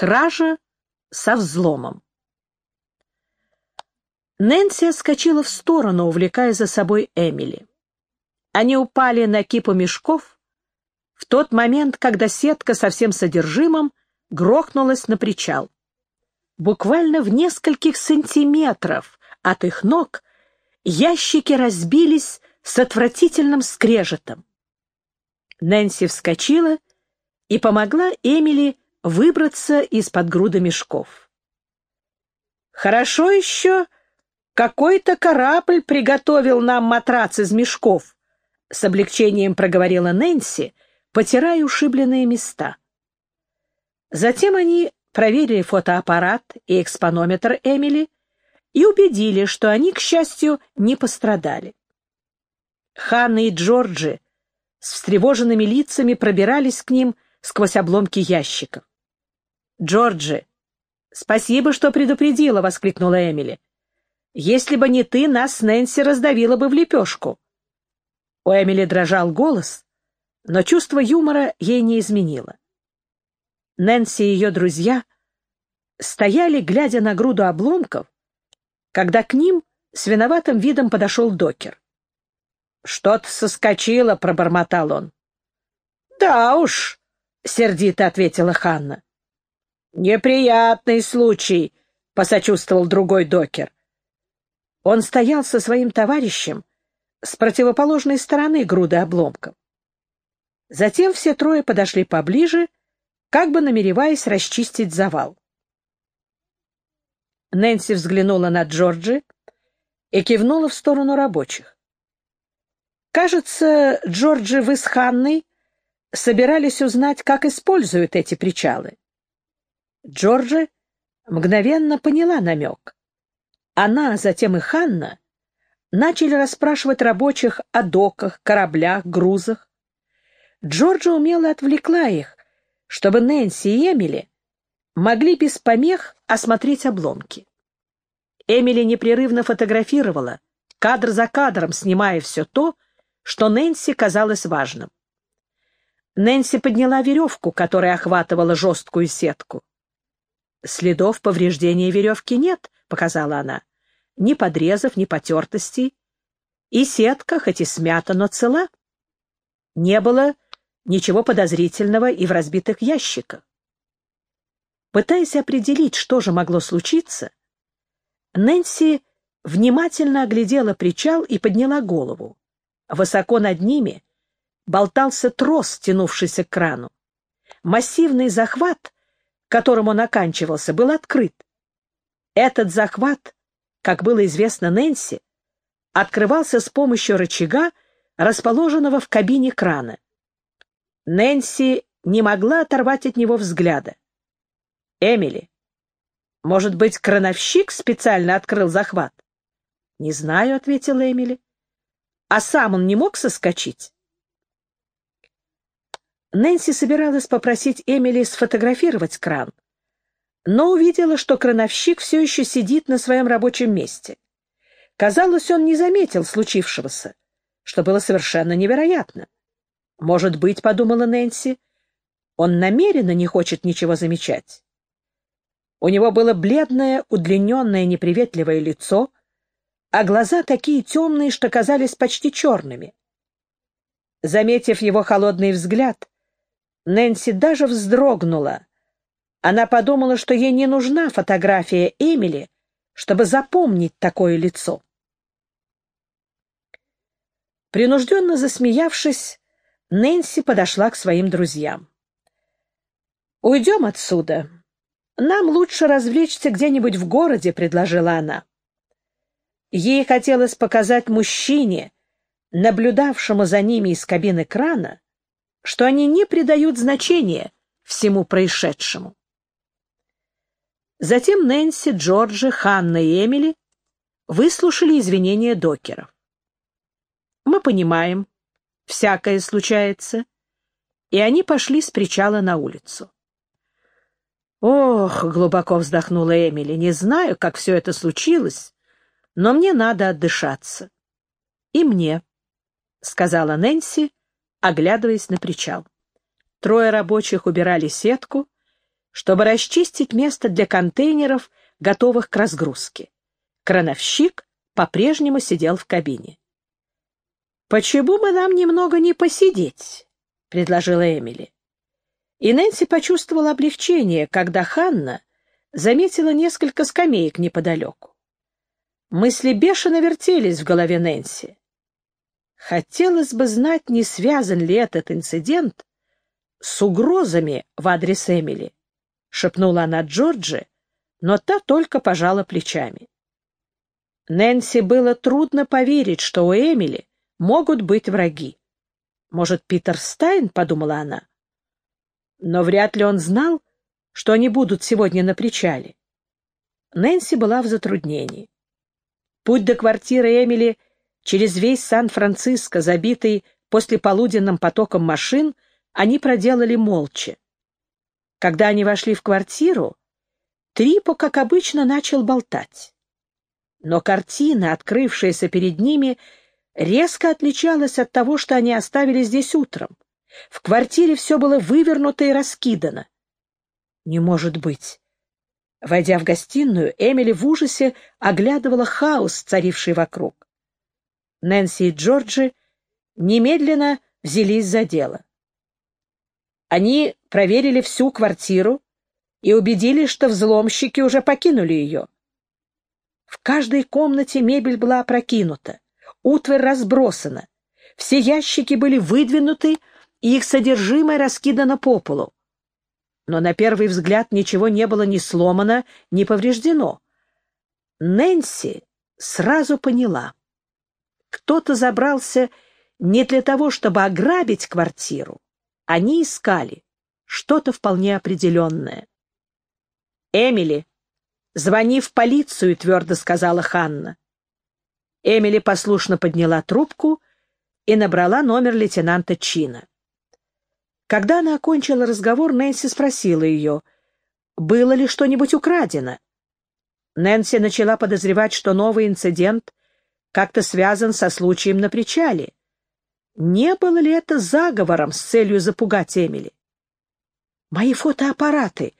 Кража со взломом. Нэнси отскочила в сторону, увлекая за собой Эмили. Они упали на кипу мешков в тот момент, когда сетка со всем содержимым грохнулась на причал. Буквально в нескольких сантиметров от их ног ящики разбились с отвратительным скрежетом. Нэнси вскочила и помогла Эмили выбраться из-под груда мешков. «Хорошо еще какой-то корабль приготовил нам матрац из мешков», — с облегчением проговорила Нэнси, потирая ушибленные места. Затем они проверили фотоаппарат и экспонометр Эмили и убедили, что они, к счастью, не пострадали. Ханна и Джорджи с встревоженными лицами пробирались к ним сквозь обломки ящиков. «Джорджи, спасибо, что предупредила!» — воскликнула Эмили. «Если бы не ты, нас Нэнси раздавила бы в лепешку». У Эмили дрожал голос, но чувство юмора ей не изменило. Нэнси и ее друзья стояли, глядя на груду обломков, когда к ним с виноватым видом подошел докер. «Что-то соскочило», — пробормотал он. «Да уж», — сердито ответила Ханна. «Неприятный случай», — посочувствовал другой докер. Он стоял со своим товарищем с противоположной стороны груды обломков. Затем все трое подошли поближе, как бы намереваясь расчистить завал. Нэнси взглянула на Джорджи и кивнула в сторону рабочих. Кажется, Джорджи вы с Ханной собирались узнать, как используют эти причалы. Джорджи мгновенно поняла намек. Она, затем и Ханна начали расспрашивать рабочих о доках, кораблях, грузах. Джорджи умело отвлекла их, чтобы Нэнси и Эмили могли без помех осмотреть обломки. Эмили непрерывно фотографировала, кадр за кадром снимая все то, что Нэнси казалось важным. Нэнси подняла веревку, которая охватывала жесткую сетку. «Следов повреждения веревки нет», — показала она. «Ни подрезов, ни потертостей. И сетка, хоть и смята, но цела. Не было ничего подозрительного и в разбитых ящиках». Пытаясь определить, что же могло случиться, Нэнси внимательно оглядела причал и подняла голову. Высоко над ними болтался трос, тянувшийся к крану. Массивный захват, которым он оканчивался, был открыт. Этот захват, как было известно Нэнси, открывался с помощью рычага, расположенного в кабине крана. Нэнси не могла оторвать от него взгляда. «Эмили, может быть, крановщик специально открыл захват?» «Не знаю», — ответила Эмили. А сам он не мог соскочить? Нэнси собиралась попросить Эмили сфотографировать кран, но увидела, что крановщик все еще сидит на своем рабочем месте. Казалось, он не заметил случившегося, что было совершенно невероятно. «Может быть, — подумала Нэнси, — он намеренно не хочет ничего замечать». У него было бледное, удлиненное, неприветливое лицо — а глаза такие темные, что казались почти черными. Заметив его холодный взгляд, Нэнси даже вздрогнула. Она подумала, что ей не нужна фотография Эмили, чтобы запомнить такое лицо. Принужденно засмеявшись, Нэнси подошла к своим друзьям. «Уйдем отсюда. Нам лучше развлечься где-нибудь в городе», — предложила она. Ей хотелось показать мужчине, наблюдавшему за ними из кабины крана, что они не придают значения всему происшедшему. Затем Нэнси, Джорджи, Ханна и Эмили выслушали извинения докеров. Мы понимаем, всякое случается, и они пошли с причала на улицу. «Ох!» — глубоко вздохнула Эмили. «Не знаю, как все это случилось, но мне надо отдышаться. — И мне, — сказала Нэнси, оглядываясь на причал. Трое рабочих убирали сетку, чтобы расчистить место для контейнеров, готовых к разгрузке. Крановщик по-прежнему сидел в кабине. «Почему бы нам немного не посидеть?» — предложила Эмили. И Нэнси почувствовала облегчение, когда Ханна заметила несколько скамеек неподалеку. Мысли бешено вертелись в голове Нэнси. Хотелось бы знать, не связан ли этот инцидент с угрозами в адрес Эмили, — шепнула она Джорджи, но та только пожала плечами. Нэнси было трудно поверить, что у Эмили могут быть враги. Может, Питер Стайн, — подумала она. Но вряд ли он знал, что они будут сегодня на причале. Нэнси была в затруднении. Путь до квартиры Эмили через весь Сан-Франциско, забитый послеполуденным потоком машин, они проделали молча. Когда они вошли в квартиру, Трипо, как обычно, начал болтать. Но картина, открывшаяся перед ними, резко отличалась от того, что они оставили здесь утром. В квартире все было вывернуто и раскидано. Не может быть. Войдя в гостиную, Эмили в ужасе оглядывала хаос, царивший вокруг. Нэнси и Джорджи немедленно взялись за дело. Они проверили всю квартиру и убедились, что взломщики уже покинули ее. В каждой комнате мебель была опрокинута, утварь разбросана, все ящики были выдвинуты, и их содержимое раскидано по полу. Но на первый взгляд ничего не было ни сломано, ни повреждено. Нэнси сразу поняла. Кто-то забрался не для того, чтобы ограбить квартиру. Они искали что-то вполне определенное. «Эмили, звони в полицию», — твердо сказала Ханна. Эмили послушно подняла трубку и набрала номер лейтенанта Чина. Когда она окончила разговор, Нэнси спросила ее, было ли что-нибудь украдено. Нэнси начала подозревать, что новый инцидент как-то связан со случаем на причале. Не было ли это заговором с целью запугать Эмили? «Мои фотоаппараты!»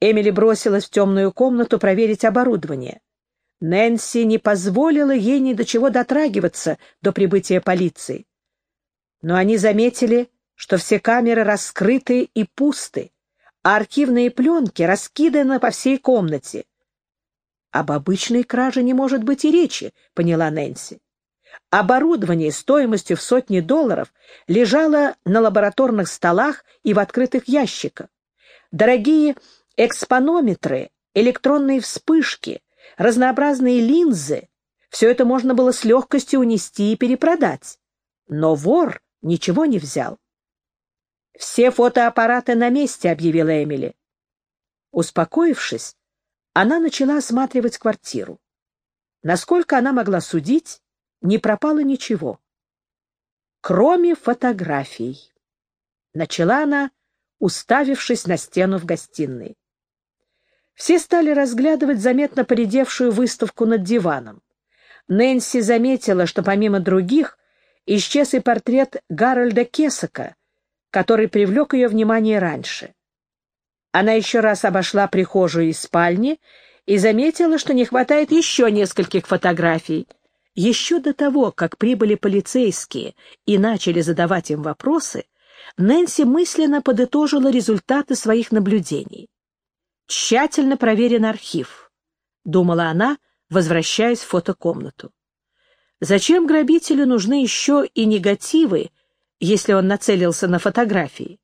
Эмили бросилась в темную комнату проверить оборудование. Нэнси не позволила ей ни до чего дотрагиваться до прибытия полиции. Но они заметили, что все камеры раскрыты и пусты, а архивные пленки раскиданы по всей комнате. Об обычной краже не может быть и речи, поняла Нэнси. Оборудование стоимостью в сотни долларов лежало на лабораторных столах и в открытых ящиках. Дорогие экспонометры, электронные вспышки, разнообразные линзы — все это можно было с легкостью унести и перепродать. Но вор ничего не взял. «Все фотоаппараты на месте», — объявила Эмили. Успокоившись, она начала осматривать квартиру. Насколько она могла судить, не пропало ничего. Кроме фотографий. Начала она, уставившись на стену в гостиной. Все стали разглядывать заметно поредевшую выставку над диваном. Нэнси заметила, что помимо других исчез и портрет Гарольда Кесака, который привлек ее внимание раньше. Она еще раз обошла прихожую и спальни и заметила, что не хватает еще нескольких фотографий. Еще до того, как прибыли полицейские и начали задавать им вопросы, Нэнси мысленно подытожила результаты своих наблюдений. «Тщательно проверен архив», — думала она, возвращаясь в фотокомнату. «Зачем грабителю нужны еще и негативы, если он нацелился на фотографии?»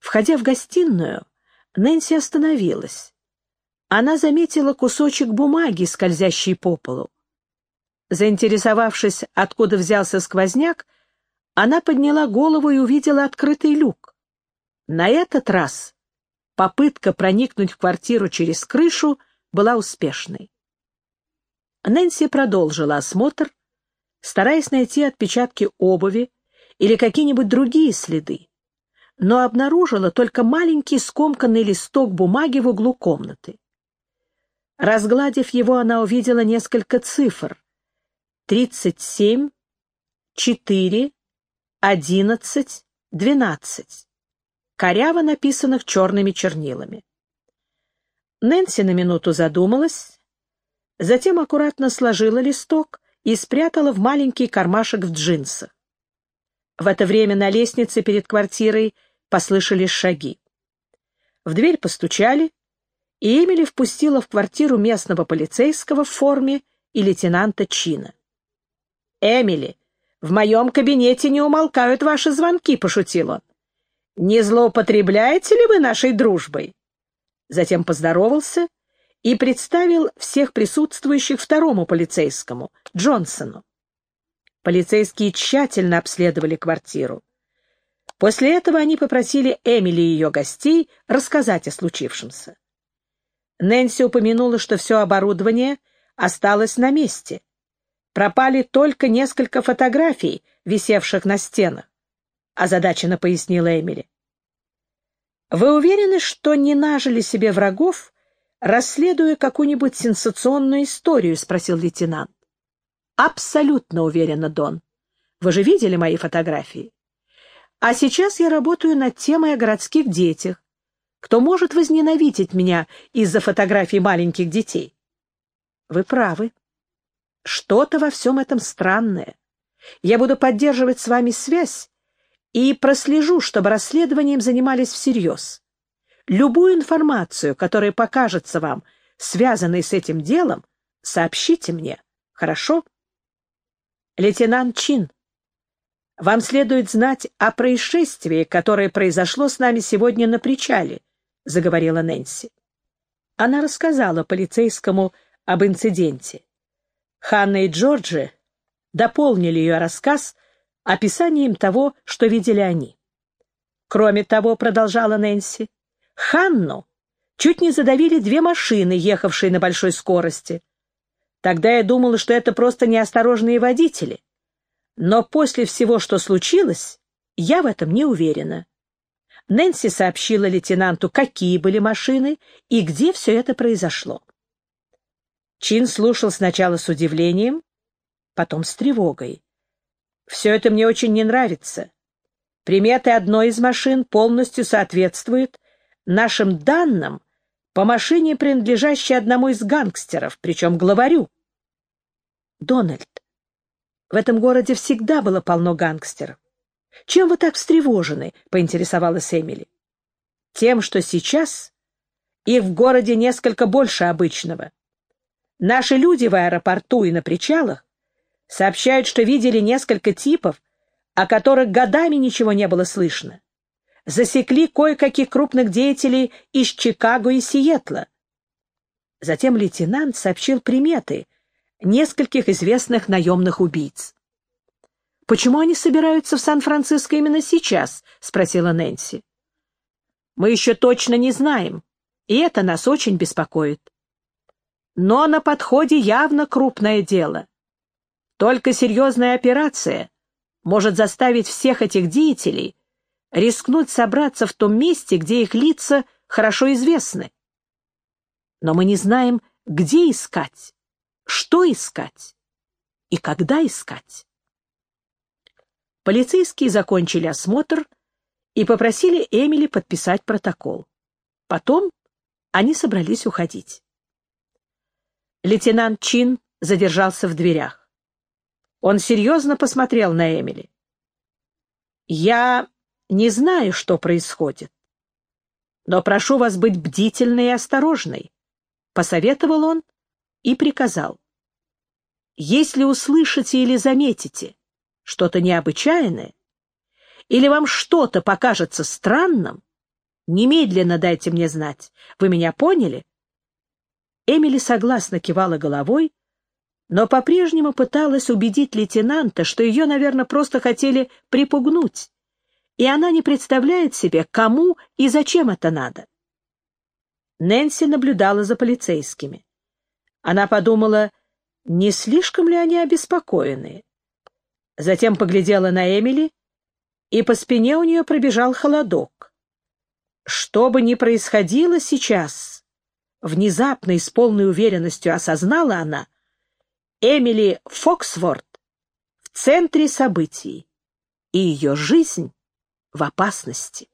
Входя в гостиную, Нэнси остановилась. Она заметила кусочек бумаги, скользящий по полу. Заинтересовавшись, откуда взялся сквозняк, она подняла голову и увидела открытый люк. На этот раз попытка проникнуть в квартиру через крышу была успешной. Нэнси продолжила осмотр, стараясь найти отпечатки обуви или какие-нибудь другие следы но обнаружила только маленький скомканный листок бумаги в углу комнаты. Разгладив его, она увидела несколько цифр. 37, 4, 11, 12. коряво написанных черными чернилами. Нэнси на минуту задумалась, затем аккуратно сложила листок и спрятала в маленький кармашек в джинсах. В это время на лестнице перед квартирой послышались шаги. В дверь постучали, и Эмили впустила в квартиру местного полицейского в форме и лейтенанта Чина. «Эмили, в моем кабинете не умолкают ваши звонки», — пошутил он. «Не злоупотребляете ли вы нашей дружбой?» Затем поздоровался и представил всех присутствующих второму полицейскому, Джонсону. Полицейские тщательно обследовали квартиру. После этого они попросили Эмили и ее гостей рассказать о случившемся. Нэнси упомянула, что все оборудование осталось на месте. Пропали только несколько фотографий, висевших на стенах. Озадаченно пояснила Эмили. «Вы уверены, что не нажили себе врагов, расследуя какую-нибудь сенсационную историю?» — спросил лейтенант. «Абсолютно уверена, Дон. Вы же видели мои фотографии? А сейчас я работаю над темой о городских детях кто может возненавидеть меня из-за фотографий маленьких детей? Вы правы. Что-то во всем этом странное. Я буду поддерживать с вами связь и прослежу, чтобы расследованием занимались всерьез. Любую информацию, которая покажется вам связанной с этим делом, сообщите мне, хорошо? Лейтенант Чин, вам следует знать о происшествии, которое произошло с нами сегодня на причале, — заговорила Нэнси. Она рассказала полицейскому об инциденте. Ханна и Джорджи дополнили ее рассказ описанием того, что видели они. Кроме того, продолжала Нэнси, Ханну чуть не задавили две машины, ехавшие на большой скорости. Тогда я думала, что это просто неосторожные водители. Но после всего, что случилось, я в этом не уверена. Нэнси сообщила лейтенанту, какие были машины и где все это произошло. Чин слушал сначала с удивлением, потом с тревогой. «Все это мне очень не нравится. Приметы одной из машин полностью соответствуют нашим данным по машине, принадлежащей одному из гангстеров, причем главарю. Дональд, в этом городе всегда было полно гангстеров. «Чем вы так встревожены?» — поинтересовалась Эмили. «Тем, что сейчас их в городе несколько больше обычного. Наши люди в аэропорту и на причалах сообщают, что видели несколько типов, о которых годами ничего не было слышно. Засекли кое-каких крупных деятелей из Чикаго и Сиэтла. Затем лейтенант сообщил приметы нескольких известных наемных убийц. «Почему они собираются в Сан-Франциско именно сейчас?» — спросила Нэнси. «Мы еще точно не знаем, и это нас очень беспокоит. Но на подходе явно крупное дело. Только серьезная операция может заставить всех этих деятелей рискнуть собраться в том месте, где их лица хорошо известны. Но мы не знаем, где искать, что искать и когда искать. Полицейские закончили осмотр и попросили Эмили подписать протокол. Потом они собрались уходить. Лейтенант Чин задержался в дверях. Он серьезно посмотрел на Эмили. «Я не знаю, что происходит, но прошу вас быть бдительной и осторожной», — посоветовал он и приказал. «Если услышите или заметите, что-то необычайное, или вам что-то покажется странным, немедленно дайте мне знать. Вы меня поняли?» Эмили согласно кивала головой, но по-прежнему пыталась убедить лейтенанта, что ее, наверное, просто хотели припугнуть, и она не представляет себе, кому и зачем это надо. Нэнси наблюдала за полицейскими. Она подумала, не слишком ли они обеспокоены затем поглядела на Эмили, и по спине у нее пробежал холодок. Что бы ни происходило сейчас, внезапно и с полной уверенностью осознала она, Эмили Фоксворт в центре событий, и ее жизнь в опасности.